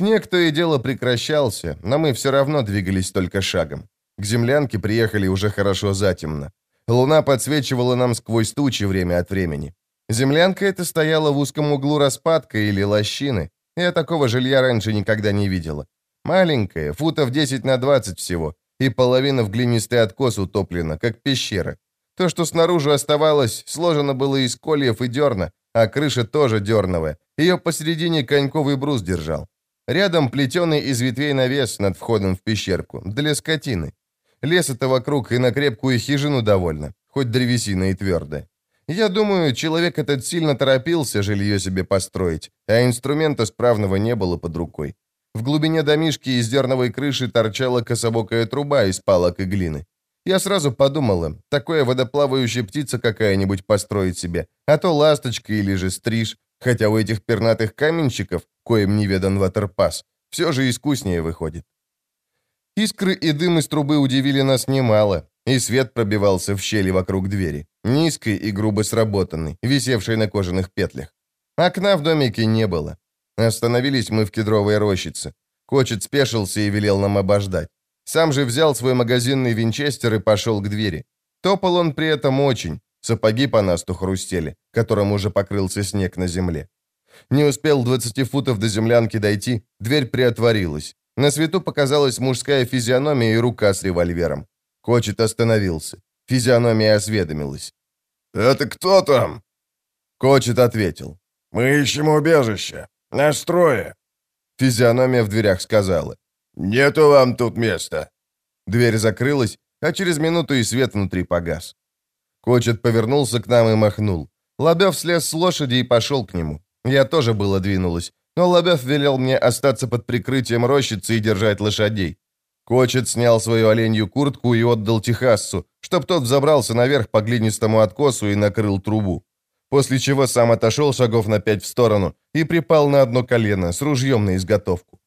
Снег то и дело прекращался, но мы все равно двигались только шагом. К землянке приехали уже хорошо затемно. Луна подсвечивала нам сквозь тучи время от времени. Землянка эта стояла в узком углу распадка или лощины. Я такого жилья раньше никогда не видела. Маленькая, футов 10 на 20 всего, и половина в глинистый откос утоплена, как пещера. То, что снаружи оставалось, сложено было из кольев и дерна, а крыша тоже дерновая. Ее посередине коньковый брус держал. Рядом плетеный из ветвей навес над входом в пещерку, для скотины. Леса-то вокруг и на крепкую хижину довольно, хоть древесина и твердая. Я думаю, человек этот сильно торопился жилье себе построить, а инструмента справного не было под рукой. В глубине домишки из дерновой крыши торчала кособокая труба из палок и глины. Я сразу подумала, такое водоплавающая птица какая-нибудь построить себе, а то ласточка или же стриж, хотя у этих пернатых каменщиков, коим неведан ватерпас, все же искуснее выходит. Искры и дым из трубы удивили нас немало, и свет пробивался в щели вокруг двери, низкой и грубо сработанной, висевшей на кожаных петлях. Окна в домике не было. Остановились мы в кедровой рощице. Кочет спешился и велел нам обождать. Сам же взял свой магазинный винчестер и пошел к двери. Топал он при этом очень, сапоги по насту хрустели, которым уже покрылся снег на земле. Не успел 20 футов до землянки дойти, дверь приотворилась. На свету показалась мужская физиономия и рука с револьвером. Кочет остановился. Физиономия осведомилась. «Это кто там?» Кочет ответил. «Мы ищем убежище. Нас трое». Физиономия в дверях сказала. «Нету вам тут места». Дверь закрылась, а через минуту и свет внутри погас. Кочет повернулся к нам и махнул. Лобев слез с лошади и пошел к нему. Я тоже было двинулась, но Лобев велел мне остаться под прикрытием рощицы и держать лошадей. Кочет снял свою оленью куртку и отдал Техассу, чтоб тот взобрался наверх по глинистому откосу и накрыл трубу. После чего сам отошел шагов на пять в сторону и припал на одно колено с ружьем на изготовку.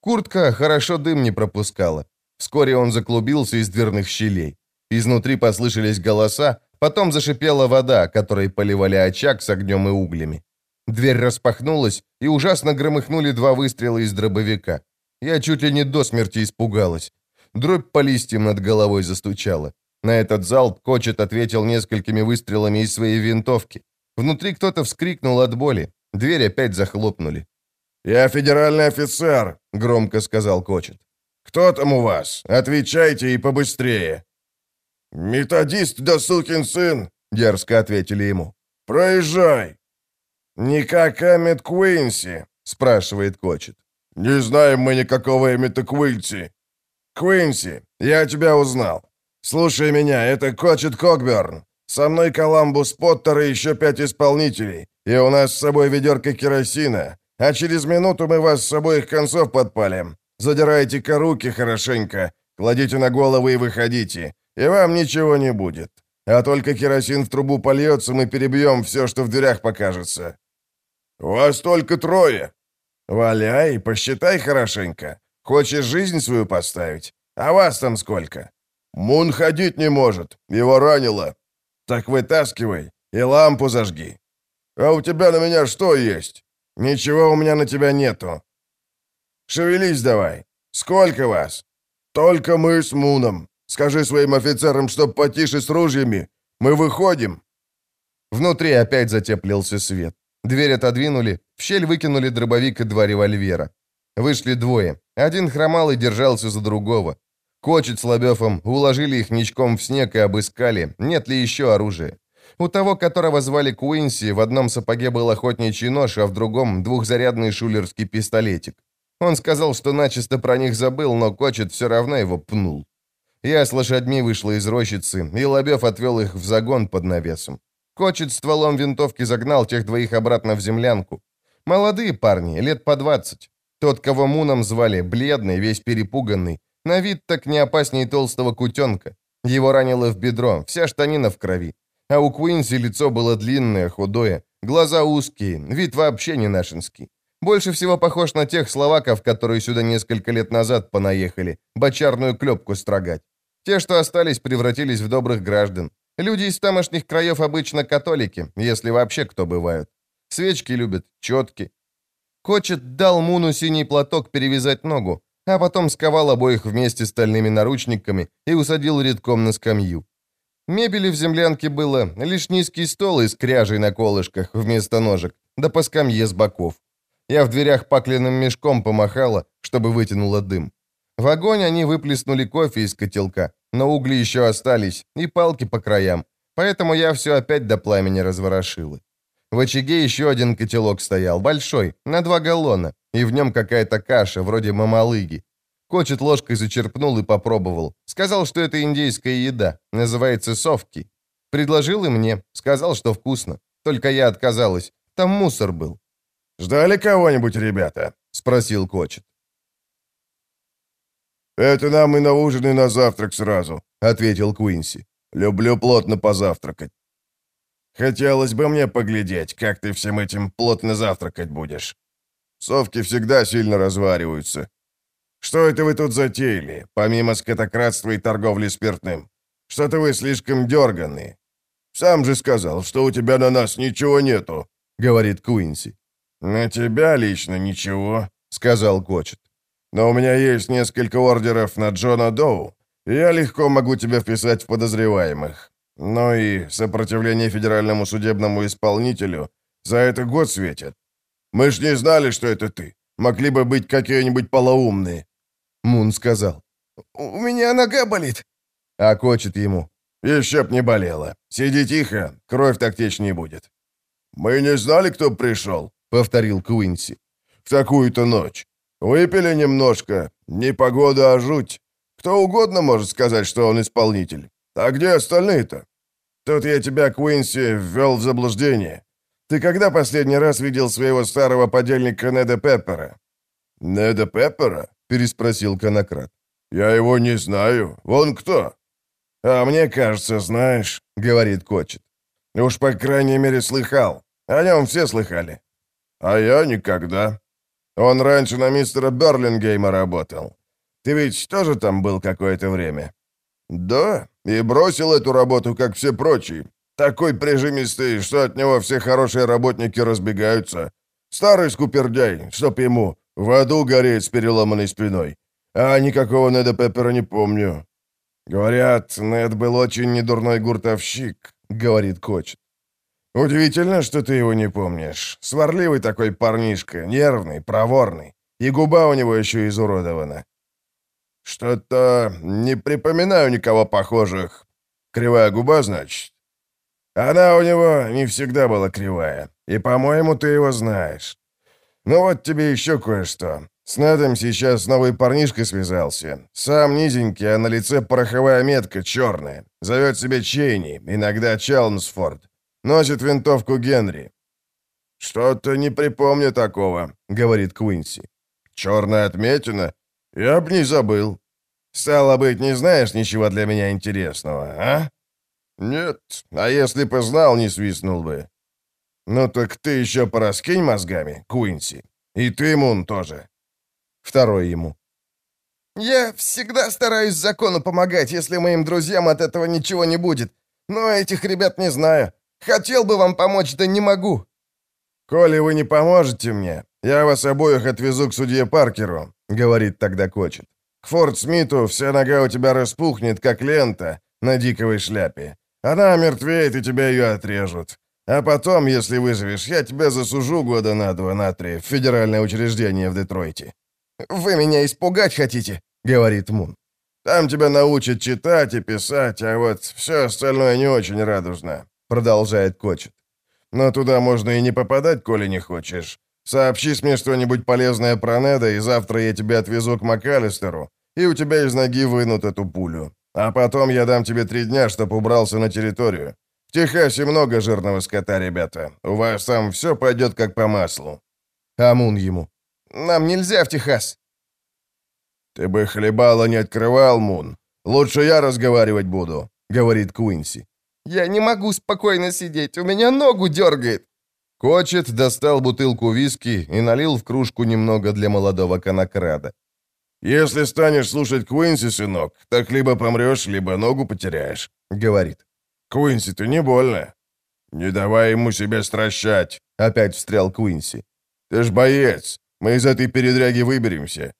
Куртка хорошо дым не пропускала. Вскоре он заклубился из дверных щелей. Изнутри послышались голоса, потом зашипела вода, которой поливали очаг с огнем и углями. Дверь распахнулась, и ужасно громыхнули два выстрела из дробовика. Я чуть ли не до смерти испугалась. Дробь по листьям над головой застучала. На этот залп Кочет ответил несколькими выстрелами из своей винтовки. Внутри кто-то вскрикнул от боли. Дверь опять захлопнули. «Я федеральный офицер», — громко сказал Кочет. «Кто там у вас? Отвечайте и побыстрее». «Методист да сукин сын», — дерзко ответили ему. «Проезжай». «Никак Эммет Куинси?» — спрашивает Кочет. «Не знаем мы никакого Эммета Куинси». «Куинси, я тебя узнал. Слушай меня, это Кочет Кокберн. Со мной Коламбус Поттер и еще пять исполнителей, и у нас с собой ведерко керосина. А через минуту мы вас с обоих концов подпалим. Задирайте-ка руки хорошенько, кладите на голову и выходите, и вам ничего не будет. А только керосин в трубу польется, мы перебьем все, что в дверях покажется». «Вас только трое». «Валяй, посчитай хорошенько. Хочешь жизнь свою поставить? А вас там сколько?» «Мун ходить не может, его ранило». «Так вытаскивай и лампу зажги». «А у тебя на меня что есть?» «Ничего у меня на тебя нету». «Шевелись давай. Сколько вас?» «Только мы с Муном. Скажи своим офицерам, чтоб потише с ружьями. Мы выходим». Внутри опять затеплился свет. Дверь отодвинули, в щель выкинули дробовик и два револьвера. Вышли двое. Один хромал и держался за другого. Кочет с Лобёвым уложили их ничком в снег и обыскали, нет ли еще оружия. У того, которого звали Куинси, в одном сапоге был охотничий нож, а в другом — двухзарядный шулерский пистолетик. Он сказал, что начисто про них забыл, но Кочет все равно его пнул. Я с лошадьми вышла из рощицы, и Лобев отвел их в загон под навесом. Кочет стволом винтовки загнал тех двоих обратно в землянку. Молодые парни, лет по двадцать. Тот, кого Муном звали, бледный, весь перепуганный. На вид так не опаснее толстого кутенка. Его ранило в бедро, вся штанина в крови. А у Куинси лицо было длинное, худое, глаза узкие, вид вообще не нашинский. Больше всего похож на тех словаков, которые сюда несколько лет назад понаехали, бочарную клепку строгать. Те, что остались, превратились в добрых граждан. Люди из тамошних краев обычно католики, если вообще кто бывают. Свечки любят, четки. Кочет дал Муну синий платок перевязать ногу, а потом сковал обоих вместе стальными наручниками и усадил редком на скамью. Мебели в землянке было лишь низкий стол из кряжей на колышках вместо ножек, да по скамье с боков. Я в дверях пакленным мешком помахала, чтобы вытянуло дым. В огонь они выплеснули кофе из котелка, но угли еще остались, и палки по краям, поэтому я все опять до пламени разворошила. В очаге еще один котелок стоял, большой, на два галлона, и в нем какая-то каша, вроде мамалыги. Кочет ложкой зачерпнул и попробовал. Сказал, что это индейская еда, называется совки. Предложил и мне, сказал, что вкусно. Только я отказалась, там мусор был. «Ждали кого-нибудь, ребята?» — спросил Кочет. «Это нам и на ужин, и на завтрак сразу», — ответил Куинси. «Люблю плотно позавтракать». «Хотелось бы мне поглядеть, как ты всем этим плотно завтракать будешь. Совки всегда сильно развариваются. Что это вы тут затеяли, помимо скотократства и торговли спиртным? Что-то вы слишком дерганные. Сам же сказал, что у тебя на нас ничего нету», — говорит Куинси. «На тебя лично ничего», — сказал Кочет. «Но у меня есть несколько ордеров на Джона Доу, я легко могу тебя вписать в подозреваемых. Но и сопротивление федеральному судебному исполнителю за это год светит. Мы ж не знали, что это ты. Могли бы быть какие-нибудь полоумные». Мун сказал. «У меня нога болит». А Кочет ему. «Еще б не болела. Сиди тихо, кровь так течь не будет». «Мы не знали, кто пришел», — повторил Куинси. «В такую-то ночь. Выпили немножко. Не погода, а жуть. Кто угодно может сказать, что он исполнитель. А где остальные-то? Тут я тебя, Куинси, ввел в заблуждение. Ты когда последний раз видел своего старого подельника Неда Пеппера?» «Неда Пеппера?» — переспросил Конократ. «Я его не знаю. Он кто?» «А мне кажется, знаешь», — говорит Кочет. «Уж по крайней мере слыхал. О нем все слыхали». «А я никогда. Он раньше на мистера Берлингейма работал. Ты ведь тоже там был какое-то время?» «Да, и бросил эту работу, как все прочие. Такой прижимистый, что от него все хорошие работники разбегаются. Старый скупердяй, чтоб ему в аду гореть с переломанной спиной. А никакого Неда Пеппера не помню. «Говорят, Нед был очень недурной гуртовщик», — говорит Кочет. «Удивительно, что ты его не помнишь. Сварливый такой парнишка, нервный, проворный. И губа у него еще изуродована». «Что-то не припоминаю никого похожих. Кривая губа, значит?» «Она у него не всегда была кривая. И, по-моему, ты его знаешь. Ну вот тебе еще кое-что. С Недом сейчас новый парнишка связался. Сам низенький, а на лице пороховая метка черная. Зовет себя Чейни, иногда Челмсфорд. Носит винтовку Генри. «Что-то не припомню такого», — говорит Куинси. «Черная отметина? Я б не забыл». «Стало быть, не знаешь ничего для меня интересного, а?» «Нет, а если бы знал, не свистнул бы». «Ну так ты еще пораскинь мозгами, Куинси. И ты, Мун, тоже. Второй ему. «Я всегда стараюсь закону помогать, если моим друзьям от этого ничего не будет. Но этих ребят не знаю. Хотел бы вам помочь, да не могу». «Коли вы не поможете мне, я вас обоих отвезу к судье Паркеру», — говорит тогда Кочет. «К Форт Смиту вся нога у тебя распухнет, как лента на диковой шляпе. Она мертвеет, и тебя ее отрежут. А потом, если выживешь, я тебя засужу года на два, на три в федеральное учреждение в Детройте. «Вы меня испугать хотите?» — говорит Мун. «Там тебя научат читать и писать, а вот все остальное не очень радужно», — продолжает Кочет. «Но туда можно и не попадать, коли не хочешь. Сообщи мне что-нибудь полезное про Неда, и завтра я тебя отвезу к МакАлистеру, и у тебя из ноги вынут эту пулю. А потом я дам тебе три дня, чтоб убрался на территорию. В Техасе много жирного скота, ребята. У вас там все пойдет как по маслу». Амун ему. Нам нельзя в Техас». «Ты бы хлебало не открывал, Мун. Лучше я разговаривать буду», — говорит Куинси. «Я не могу спокойно сидеть, у меня ногу дергает». Кочет достал бутылку виски и налил в кружку немного для молодого конокрада. «Если станешь слушать Куинси, сынок, так либо помрешь, либо ногу потеряешь», — говорит. «Куинси, ты не больно?» «Не давай ему себя стращать», — опять встрял Куинси. Ты ж боец. Мы из этой передряги выберемся.